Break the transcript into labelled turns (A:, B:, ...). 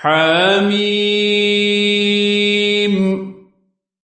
A: حميم.